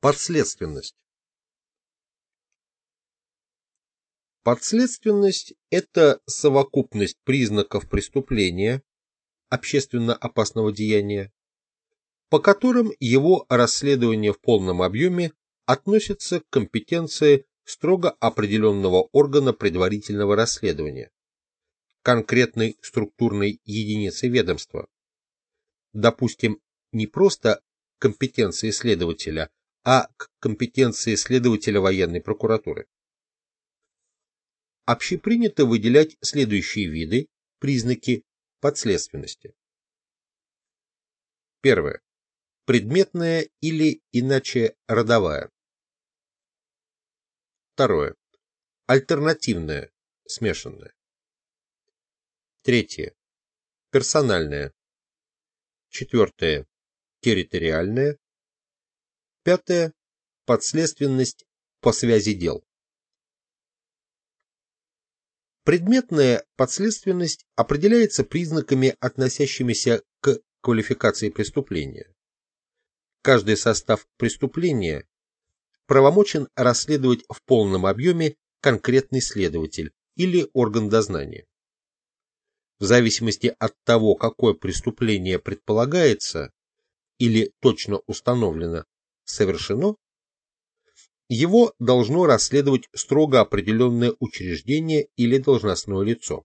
Подследственность. Подследственность – это совокупность признаков преступления, общественно опасного деяния, по которым его расследование в полном объеме относится к компетенции строго определенного органа предварительного расследования, конкретной структурной единицы ведомства. Допустим, не просто компетенции следователя, а к компетенции следователя военной прокуратуры. Общепринято выделять следующие виды, признаки подследственности. Первое. Предметная или иначе родовая. Второе. Альтернативная, смешанная. Третье. Персональная. Четвертое. Территориальная. Пятое. Подследственность по связи дел. Предметная подследственность определяется признаками, относящимися к квалификации преступления. Каждый состав преступления правомочен расследовать в полном объеме конкретный следователь или орган дознания. В зависимости от того, какое преступление предполагается или точно установлено совершено, его должно расследовать строго определенное учреждение или должностное лицо.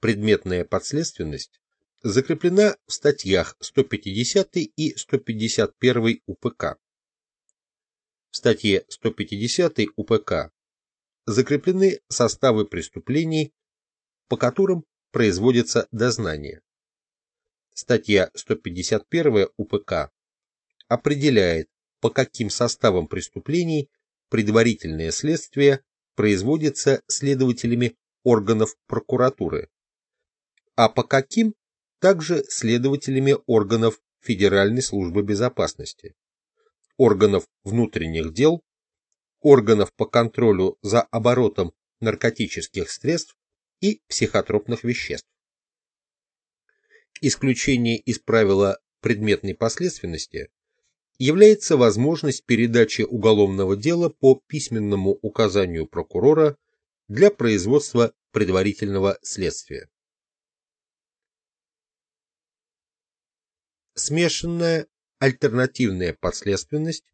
Предметная подследственность закреплена в статьях 150 и 151 УПК. В статье 150 УПК закреплены составы преступлений, по которым производится дознание. Статья 151 УПК определяет, по каким составам преступлений предварительное следствие производится следователями органов прокуратуры, а по каким также следователями органов Федеральной службы безопасности, органов внутренних дел, органов по контролю за оборотом наркотических средств и психотропных веществ. Исключение из правила предметной последственности является возможность передачи уголовного дела по письменному указанию прокурора для производства предварительного следствия. Смешанная альтернативная подследственность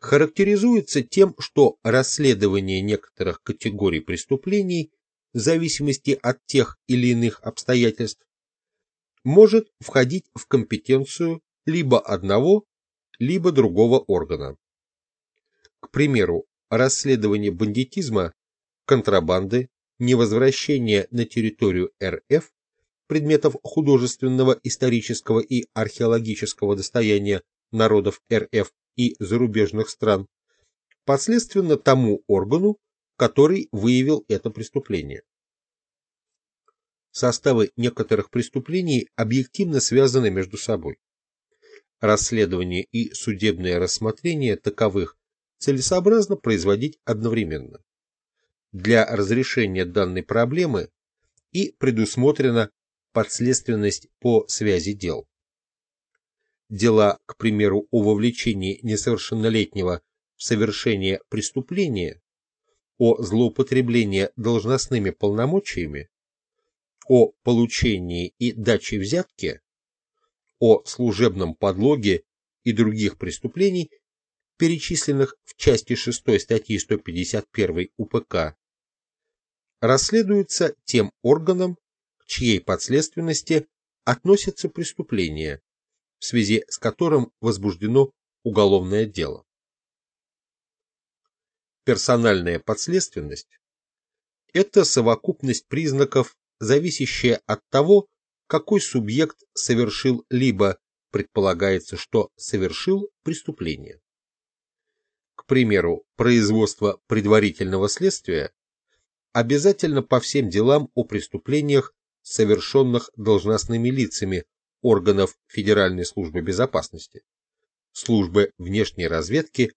характеризуется тем, что расследование некоторых категорий преступлений в зависимости от тех или иных обстоятельств может входить в компетенцию либо одного, либо другого органа. К примеру, расследование бандитизма, контрабанды, невозвращения на территорию РФ предметов художественного, исторического и археологического достояния народов РФ и зарубежных стран, последственно тому органу, который выявил это преступление. Составы некоторых преступлений объективно связаны между собой расследование и судебное рассмотрение таковых целесообразно производить одновременно. Для разрешения данной проблемы и предусмотрена подследственность по связи дел. Дела, к примеру, о вовлечении несовершеннолетнего в совершение преступления, о злоупотреблении должностными полномочиями, о получении и даче взятки о служебном подлоге и других преступлений, перечисленных в части 6 статьи 151 УПК, расследуются тем органом, к чьей подследственности относятся преступления, в связи с которым возбуждено уголовное дело. Персональная подследственность – это совокупность признаков, зависящая от того, какой субъект совершил либо предполагается, что совершил преступление. К примеру, производство предварительного следствия обязательно по всем делам о преступлениях, совершенных должностными лицами органов Федеральной службы безопасности, службы внешней разведки